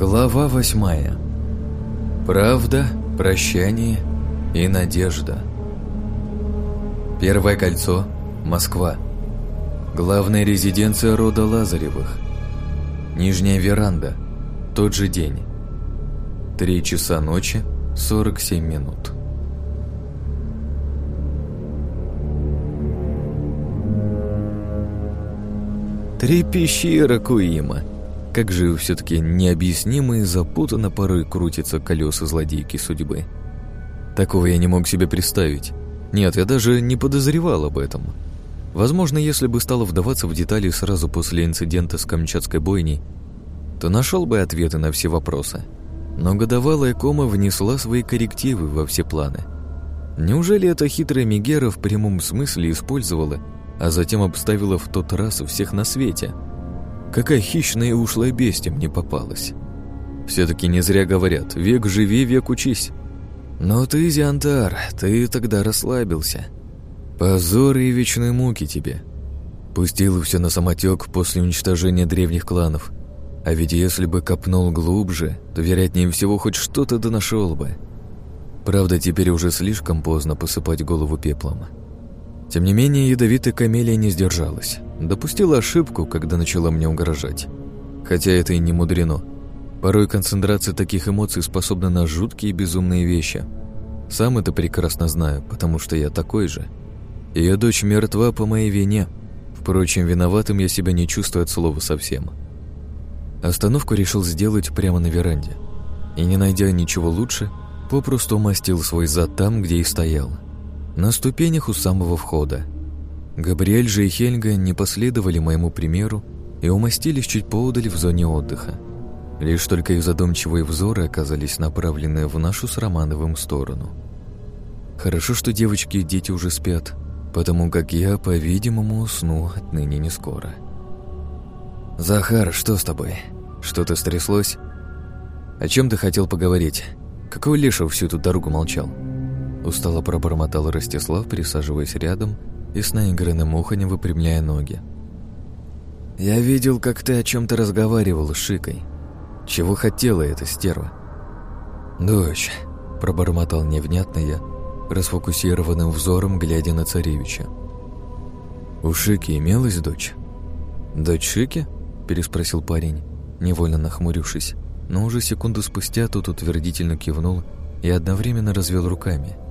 Глава восьмая. Правда, прощание и надежда. Первое кольцо. Москва. Главная резиденция рода Лазаревых. Нижняя веранда. Тот же день. Три часа ночи, 47 минут. Три пещеры Куима. Как же все-таки необъяснимо и запутанно порой крутятся колеса злодейки судьбы. Такого я не мог себе представить. Нет, я даже не подозревал об этом. Возможно, если бы стало вдаваться в детали сразу после инцидента с Камчатской бойней, то нашел бы ответы на все вопросы. Но годовалая кома внесла свои коррективы во все планы. Неужели эта хитрая Мегера в прямом смысле использовала, а затем обставила в тот раз всех на свете – Какая хищная и ушлая бестия мне попалась. Все-таки не зря говорят, век живи, век учись. Но ты, Зиантар, ты тогда расслабился. Позор и вечные муки тебе. Пустил все на самотек после уничтожения древних кланов. А ведь если бы копнул глубже, то, вероятнее всего, хоть что-то да нашел бы. Правда, теперь уже слишком поздно посыпать голову пеплом. Тем не менее, ядовитая камелия не сдержалась. Допустила ошибку, когда начала мне угрожать. Хотя это и не мудрено. Порой концентрация таких эмоций способна на жуткие и безумные вещи. Сам это прекрасно знаю, потому что я такой же. Ее дочь мертва по моей вине. Впрочем, виноватым я себя не чувствую от слова совсем. Остановку решил сделать прямо на веранде. И не найдя ничего лучше, попросту умастил свой зад там, где и стоял – на ступенях у самого входа. Габриэль же и Хельга не последовали моему примеру и умостились чуть поодаль в зоне отдыха. Лишь только их задумчивые взоры оказались направлены в нашу с Романовым сторону. Хорошо, что девочки и дети уже спят, потому как я, по-видимому, усну отныне не скоро. «Захар, что с тобой? Что-то стряслось? О чем ты хотел поговорить? Какой Лешев всю эту дорогу молчал?» Устало пробормотал Ростислав, присаживаясь рядом и с наигранным уханем выпрямляя ноги. «Я видел, как ты о чем-то разговаривал с Шикой. Чего хотела эта стерва?» «Дочь», — пробормотал невнятно я, расфокусированным взором, глядя на царевича. «У Шики имелась дочь?» «Дочь Шики?» — переспросил парень, невольно нахмурившись, но уже секунду спустя тут утвердительно кивнул и одновременно развел руками —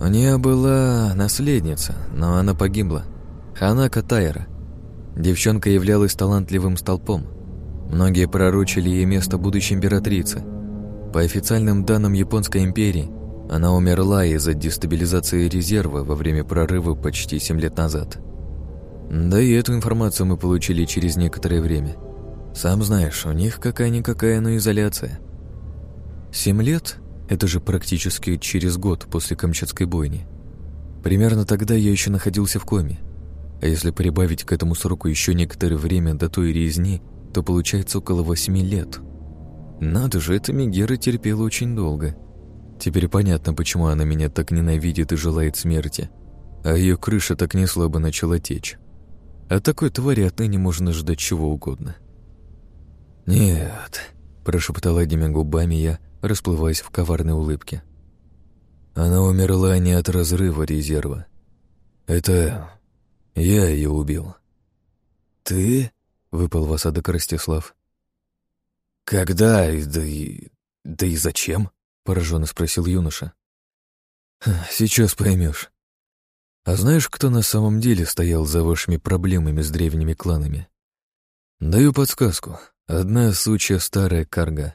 у нее была наследница, но она погибла. Ханака Тайра. Девчонка являлась талантливым столпом. Многие пророчили ей место будущей императрицы. По официальным данным Японской империи, она умерла из-за дестабилизации резерва во время прорыва почти 7 лет назад. Да и эту информацию мы получили через некоторое время. Сам знаешь, у них какая-никакая, но изоляция. Семь лет это же практически через год после Камчатской бойни. Примерно тогда я еще находился в коме. А если прибавить к этому сроку еще некоторое время до той резни, то получается около восьми лет. Надо же, эта Мегера терпела очень долго. Теперь понятно, почему она меня так ненавидит и желает смерти. А ее крыша так не слабо начала течь. От такой твари отныне можно ждать чего угодно. «Нет», – прошептал одними губами я, расплываясь в коварной улыбке. Она умерла не от разрыва резерва. Это я ее убил. «Ты?» — выпал в осадок Ростислав. «Когда? Да и... да и зачем?» — пораженно спросил юноша. «Сейчас поймешь. А знаешь, кто на самом деле стоял за вашими проблемами с древними кланами? Даю подсказку. Одна сучья старая карга.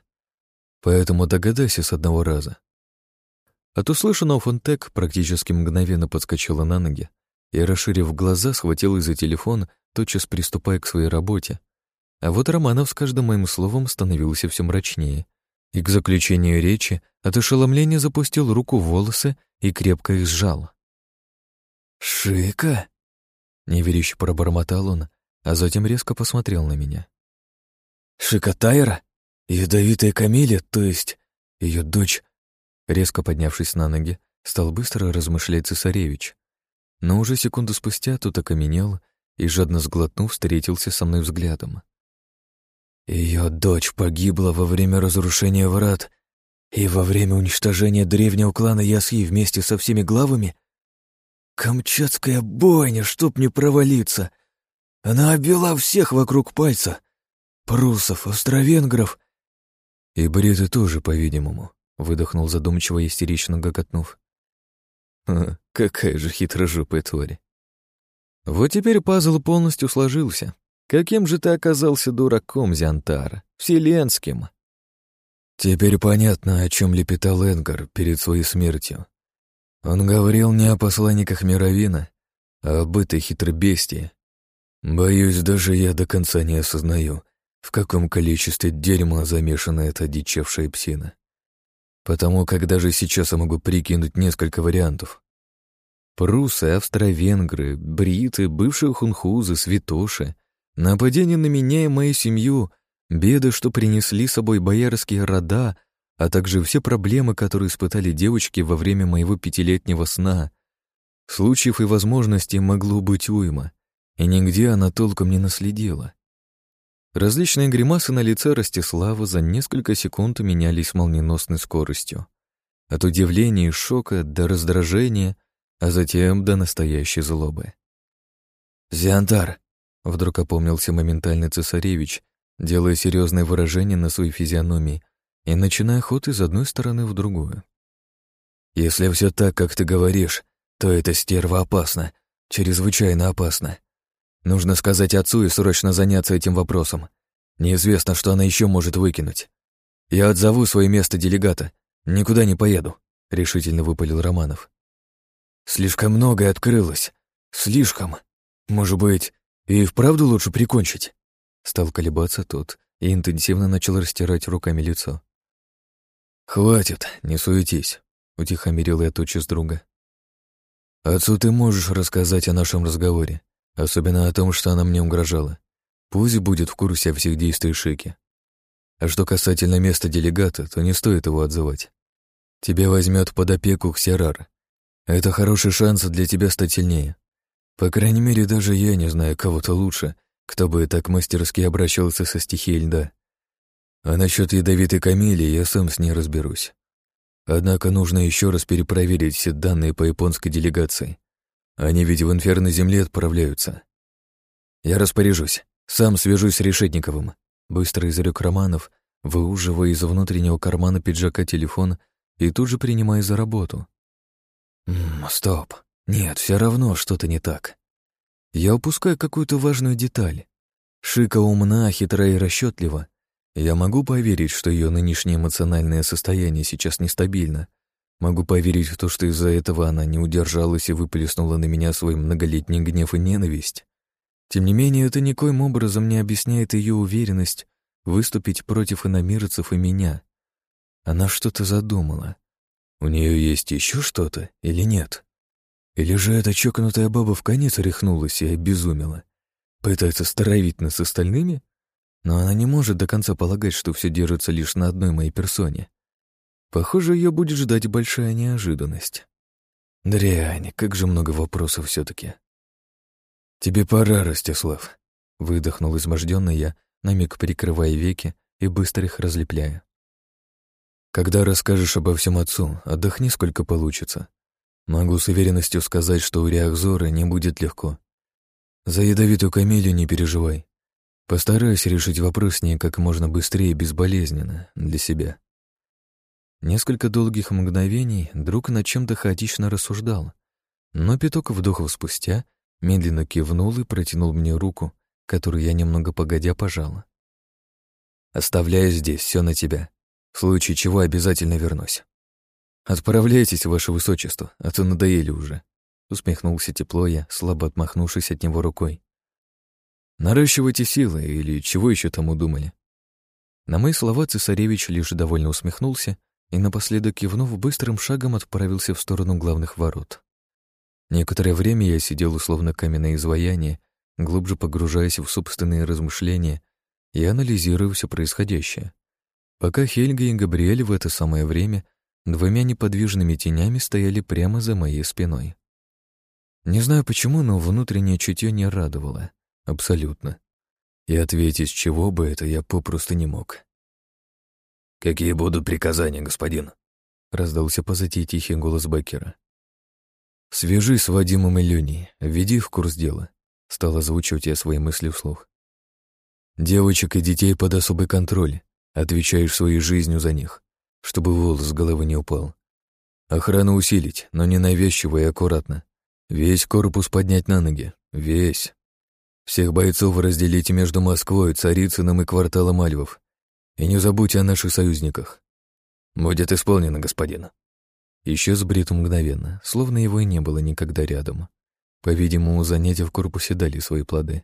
Поэтому догадайся с одного раза. От услышанного Фонтек практически мгновенно подскочила на ноги и, расширив глаза, схватила за телефон, тотчас приступая к своей работе. А вот Романов с каждым моим словом становился все мрачнее. И к заключению речи от ошеломления запустил руку в волосы и крепко их сжал. «Шика?» — неверяще пробормотал он, а затем резко посмотрел на меня. «Шика Тайра?» Ядовитая Камиля, то есть ее дочь, резко поднявшись на ноги, стал быстро размышлять цесаревич. Но уже секунду спустя тот окаменел и, жадно сглотнув, встретился со мной взглядом. Ее дочь погибла во время разрушения врат и во время уничтожения древнего клана Ясхи вместе со всеми главами? Камчатская бойня, чтоб не провалиться! Она обвела всех вокруг пальца. Прусов, австро-венгров. И бриты тоже, по-видимому, выдохнул задумчиво истерично гокотнув. какая же хитрожопая тварь. Вот теперь пазл полностью сложился. Каким же ты оказался дураком, Зиантар? Вселенским. Теперь понятно, о чем лепетал Эдгар перед своей смертью. Он говорил не о посланниках Мировина, а об этой хитробестии. Боюсь, даже я до конца не осознаю, в каком количестве дерьма замешана эта дичавшая псина. Потому как даже сейчас я могу прикинуть несколько вариантов. Прусы, австро-венгры, бриты, бывшие хунхузы, святоши, нападение на меня и мою семью, беды, что принесли с собой боярские рода, а также все проблемы, которые испытали девочки во время моего пятилетнего сна. Случаев и возможностей могло быть уйма, и нигде она толком не наследила. Различные гримасы на лице Ростислава за несколько секунд менялись молниеносной скоростью. От удивления и шока до раздражения, а затем до настоящей злобы. «Зиантар!» — вдруг опомнился моментально цесаревич, делая серьезное выражение на своей физиономии и начиная ход из одной стороны в другую. «Если все так, как ты говоришь, то эта стерва опасна, чрезвычайно опасна. Нужно сказать отцу и срочно заняться этим вопросом. Неизвестно, что она еще может выкинуть. Я отзову свое место делегата. Никуда не поеду, решительно выпалил Романов. Слишком многое открылось. Слишком. Может быть, и вправду лучше прикончить? Стал колебаться тот и интенсивно начал растирать руками лицо. «Хватит, не суетись», — утихомирил я с друга. «Отцу ты можешь рассказать о нашем разговоре. Особенно о том, что она мне угрожала. Пусть будет в курсе всех действий Шики. А что касательно места делегата, то не стоит его отзывать. Тебя возьмет под опеку Ксерар. Это хороший шанс для тебя стать сильнее. По крайней мере, даже я не знаю кого-то лучше, кто бы так мастерски обращался со стихией льда. А насчет ядовитой камелии я сам с ней разберусь. Однако нужно еще раз перепроверить все данные по японской делегации. Они ведь в инферно земле отправляются. Я распоряжусь. Сам свяжусь с Решетниковым. Быстро изрек Романов, выуживая из внутреннего кармана пиджака телефон и тут же принимая за работу. М стоп. Нет, все равно что-то не так. Я упускаю какую-то важную деталь. Шика умна, хитра и расчетлива. Я могу поверить, что ее нынешнее эмоциональное состояние сейчас нестабильно, Могу поверить в то, что из-за этого она не удержалась и выплеснула на меня свой многолетний гнев и ненависть. Тем не менее, это никоим образом не объясняет ее уверенность выступить против иномирцев и меня. Она что-то задумала. У нее есть еще что-то или нет? Или же эта чокнутая баба в конец рехнулась и обезумела? Пытается стравить нас с остальными? Но она не может до конца полагать, что все держится лишь на одной моей персоне. Похоже, ее будет ждать большая неожиданность. Дрянь, как же много вопросов все таки «Тебе пора, Ростислав», — выдохнул изможденный я, на миг прикрывая веки и быстро их разлепляя. «Когда расскажешь обо всем отцу, отдохни сколько получится. Могу с уверенностью сказать, что у Реахзора не будет легко. За ядовитую камелию не переживай. Постараюсь решить вопрос с ней как можно быстрее и безболезненно для себя». Несколько долгих мгновений друг над чем-то хаотично рассуждал, но пяток вдохов спустя медленно кивнул и протянул мне руку, которую я немного погодя пожала. «Оставляю здесь, все на тебя. В случае чего обязательно вернусь». «Отправляйтесь, ваше высочество, а то надоели уже», — усмехнулся тепло я, слабо отмахнувшись от него рукой. «Наращивайте силы или чего еще там удумали?» На мои слова цесаревич лишь довольно усмехнулся и напоследок кивнув, быстрым шагом отправился в сторону главных ворот. Некоторое время я сидел условно каменное изваяние, глубже погружаясь в собственные размышления и анализируя все происходящее. Пока Хельга и Габриэль в это самое время двумя неподвижными тенями стояли прямо за моей спиной. Не знаю почему, но внутреннее чутье не радовало. Абсолютно. и ответить, с чего бы это, я попросту не мог. «Какие будут приказания, господин?» — раздался позади тихий голос Беккера. «Свяжись с Вадимом и Леней, введи в курс дела», — стал озвучивать я свои мысли вслух. «Девочек и детей под особый контроль, отвечаешь своей жизнью за них, чтобы волос с головы не упал. Охрану усилить, но не навязчиво и аккуратно. Весь корпус поднять на ноги, весь. Всех бойцов разделите между Москвой, Царицыным и кварталом Альвов. И не забудьте о наших союзниках. Будет исполнено, господин. Исчез Брит мгновенно, словно его и не было никогда рядом. По-видимому, занятия в корпусе дали свои плоды.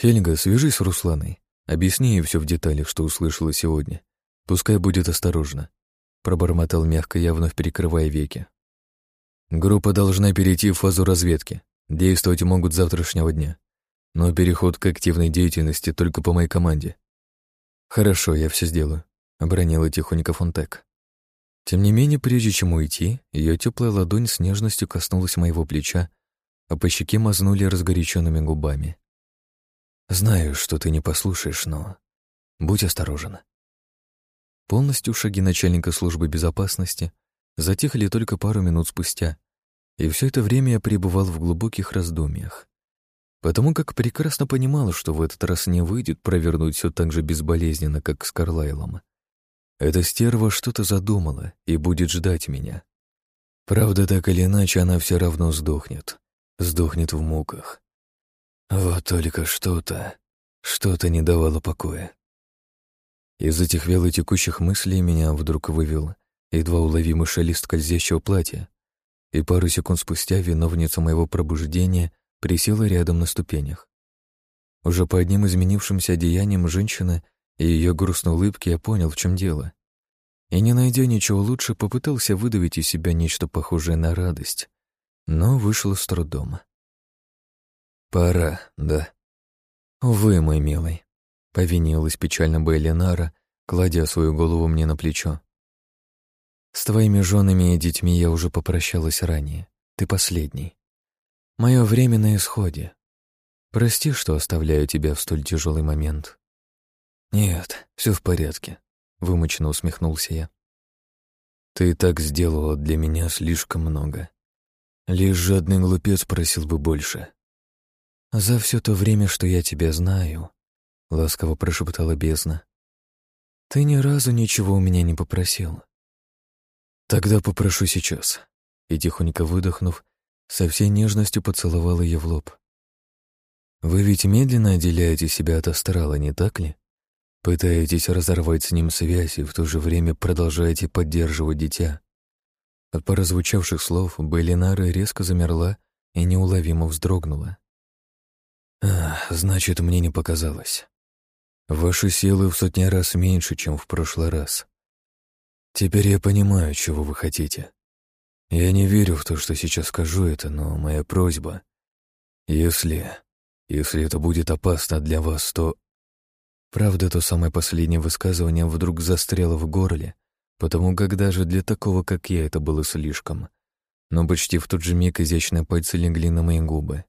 «Хельга, свяжись с Русланой. Объясни ей все в деталях, что услышала сегодня. Пускай будет осторожна», — пробормотал мягко, я вновь перекрывая веки. «Группа должна перейти в фазу разведки. Действовать могут завтрашнего дня. Но переход к активной деятельности только по моей команде. Хорошо, я все сделаю обронила тихонько Фонтек. Тем не менее, прежде чем уйти, ее теплая ладонь с нежностью коснулась моего плеча, а по щеке мазнули разгоряченными губами. «Знаю, что ты не послушаешь, но будь осторожен». Полностью шаги начальника службы безопасности затихли только пару минут спустя, и все это время я пребывал в глубоких раздумьях. Потому как прекрасно понимал, что в этот раз не выйдет провернуть все так же безболезненно, как с Карлайлом. Эта стерва что-то задумала и будет ждать меня. Правда, так или иначе, она все равно сдохнет. Сдохнет в муках. Вот только что-то, что-то не давало покоя. Из этих велотекущих мыслей меня вдруг вывел едва уловимый шелест скользящего платья, и пару секунд спустя виновница моего пробуждения присела рядом на ступенях. Уже по одним изменившимся одеяниям женщины и ее грустной улыбки я понял, в чем дело. И, не найдя ничего лучше, попытался выдавить из себя нечто похожее на радость, но вышло с трудом. «Пора, да?» «Увы, мой милый», — повинилась печально Бейлинара, кладя свою голову мне на плечо. «С твоими женами и детьми я уже попрощалась ранее. Ты последний. Мое время на исходе. Прости, что оставляю тебя в столь тяжелый момент». «Нет, все в порядке», — вымученно усмехнулся я. «Ты и так сделала для меня слишком много. Лишь жадный глупец просил бы больше». «За все то время, что я тебя знаю», — ласково прошептала бездна, «ты ни разу ничего у меня не попросил». «Тогда попрошу сейчас», и, тихонько выдохнув, со всей нежностью поцеловал ее в лоб. «Вы ведь медленно отделяете себя от астрала, не так ли?» Пытаетесь разорвать с ним связь и в то же время продолжаете поддерживать дитя. От прозвучавших слов Беллинара резко замерла и неуловимо вздрогнула. «А, значит, мне не показалось. Ваши силы в сотни раз меньше, чем в прошлый раз. Теперь я понимаю, чего вы хотите. Я не верю в то, что сейчас скажу это, но моя просьба... Если... Если это будет опасно для вас, то Правда, то самое последнее высказывание вдруг застряло в горле, потому как даже для такого, как я, это было слишком. Но почти в тот же миг изящные пальцы легли на мои губы.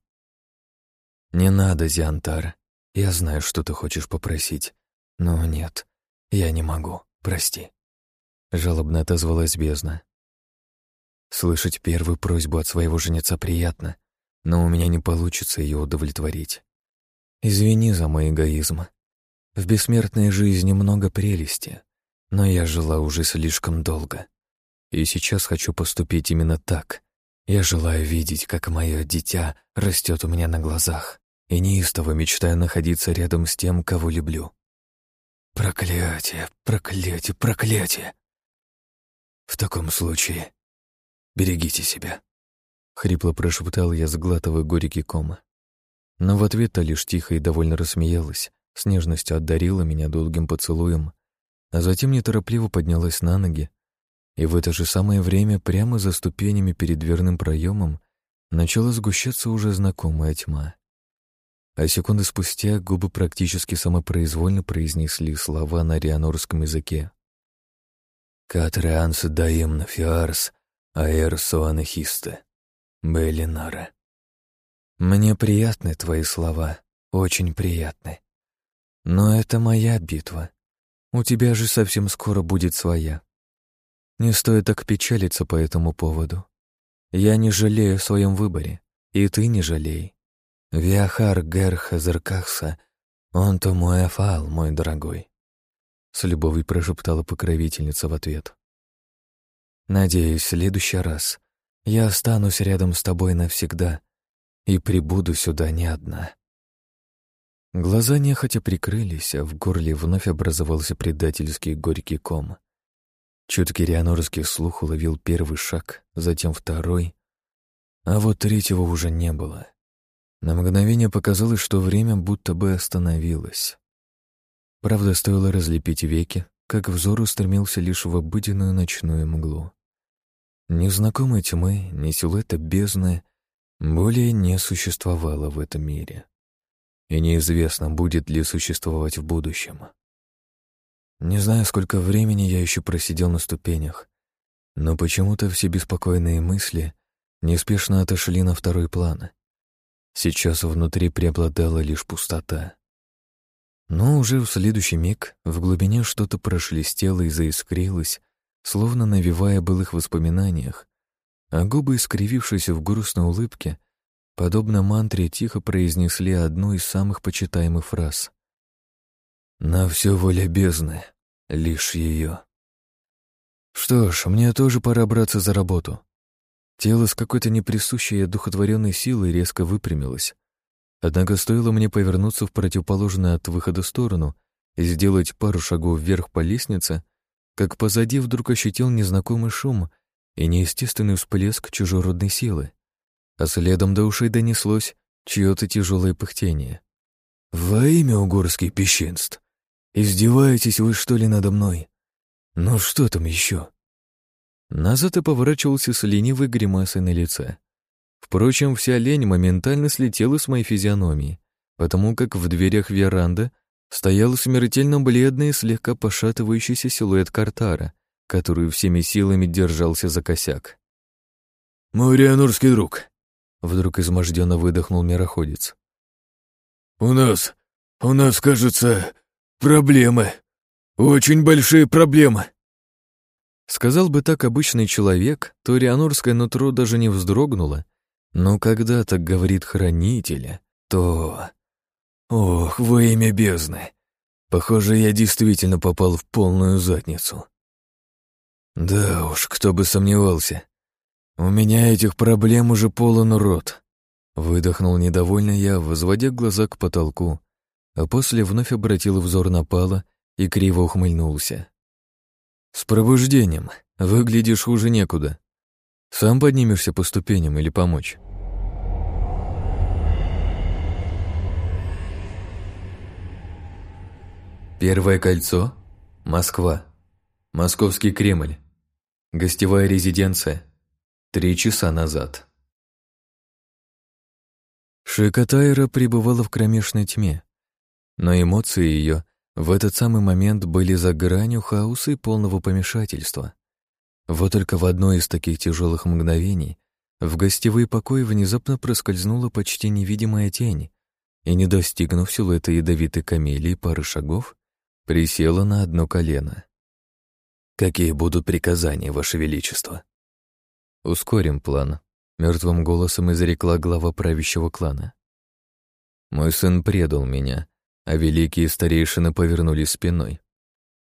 «Не надо, Зиантар. Я знаю, что ты хочешь попросить. Но нет, я не могу. Прости». Жалобно отозвалась бездна. Слышать первую просьбу от своего женица приятно, но у меня не получится ее удовлетворить. Извини за мой эгоизм. В бессмертной жизни много прелести, но я жила уже слишком долго. И сейчас хочу поступить именно так. Я желаю видеть, как мое дитя растет у меня на глазах, и неистово мечтаю находиться рядом с тем, кого люблю. Проклятие, проклятие, проклятие! В таком случае берегите себя. Хрипло прошептал я, сглатывая горький ком. Но в ответ-то лишь тихо и довольно рассмеялась, с нежностью одарила меня долгим поцелуем, а затем неторопливо поднялась на ноги, и в это же самое время прямо за ступенями перед дверным проемом начала сгущаться уже знакомая тьма. А секунды спустя губы практически самопроизвольно произнесли слова на рианорском языке. «Катрианс даем фиарс аэр суанахисте, Беллинара». «Мне приятны твои слова», очень приятны. Но это моя битва. У тебя же совсем скоро будет своя. Не стоит так печалиться по этому поводу. Я не жалею о своем выборе, и ты не жалей. Виахар Герха Зеркахса, он-то мой афал, мой дорогой. С любовью прошептала покровительница в ответ. Надеюсь, в следующий раз я останусь рядом с тобой навсегда и прибуду сюда не одна. Глаза нехотя прикрылись, а в горле вновь образовался предательский горький ком. Чуткий рианорский слух уловил первый шаг, затем второй, а вот третьего уже не было. На мгновение показалось, что время будто бы остановилось. Правда, стоило разлепить веки, как взор устремился лишь в обыденную ночную мглу. Ни знакомой тьмы, ни силуэта бездны более не существовало в этом мире. И неизвестно, будет ли существовать в будущем. Не знаю, сколько времени я еще просидел на ступенях, но почему-то все беспокойные мысли неспешно отошли на второй план. Сейчас внутри преобладала лишь пустота. Но уже в следующий миг в глубине что-то прошелестело и заискрилось, словно навевая былых воспоминаниях, а губы, искривившись в грустной улыбке, подобно мантре, тихо произнесли одну из самых почитаемых фраз. «На все воля бездны, лишь ее». Что ж, мне тоже пора браться за работу. Тело с какой-то неприсущей одухотворенной силой резко выпрямилось. Однако стоило мне повернуться в противоположную от выхода сторону и сделать пару шагов вверх по лестнице, как позади вдруг ощутил незнакомый шум и неестественный всплеск чужеродной силы. А следом до ушей донеслось чье-то тяжелое пыхтение. «Во имя угорский песчинств! Издеваетесь вы, что ли, надо мной? Ну что там еще?» Назад и поворачивался с ленивой гримасой на лице. Впрочем, вся лень моментально слетела с моей физиономии, потому как в дверях веранды стоял смертельно бледный и слегка пошатывающийся силуэт Картара, который всеми силами держался за косяк. «Мой рианурский друг!» — вдруг изможденно выдохнул мироходец. «У нас, у нас, кажется, проблемы. Очень большие проблемы!» Сказал бы так обычный человек, то рианурское нутро даже не вздрогнуло. Но когда так говорит хранителя, то... Ох, во имя бездны! Похоже, я действительно попал в полную задницу. Да уж, кто бы сомневался. У меня этих проблем уже полон рот. Выдохнул недовольно я, возводя глаза к потолку, а после вновь обратил взор на Пала и криво ухмыльнулся. «С пробуждением. Выглядишь хуже некуда. Сам поднимешься по ступеням или помочь?» Первое кольцо. Москва. Московский Кремль. Гостевая резиденция. Три часа назад. Шика Тайра пребывала в кромешной тьме, но эмоции ее в этот самый момент были за гранью хаоса и полного помешательства. Вот только в одно из таких тяжелых мгновений в гостевые покои внезапно проскользнула почти невидимая тень и, не достигнув силуэта ядовитой камелии пары шагов, присела на одно колено. «Какие будут приказания, Ваше Величество?» «Ускорим план», — мертвым голосом изрекла глава правящего клана. «Мой сын предал меня, а великие старейшины повернулись спиной.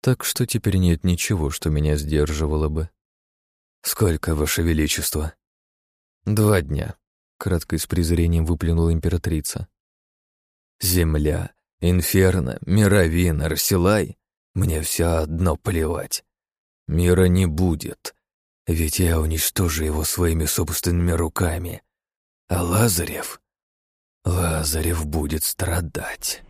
Так что теперь нет ничего, что меня сдерживало бы. «Сколько, Ваше Величество?» «Два дня», — кратко и с презрением выплюнула императрица. «Земля, инферно, мировин, Арсилай — мне все одно плевать. Мира не будет, ведь я уничтожу его своими собственными руками. А Лазарев... Лазарев будет страдать».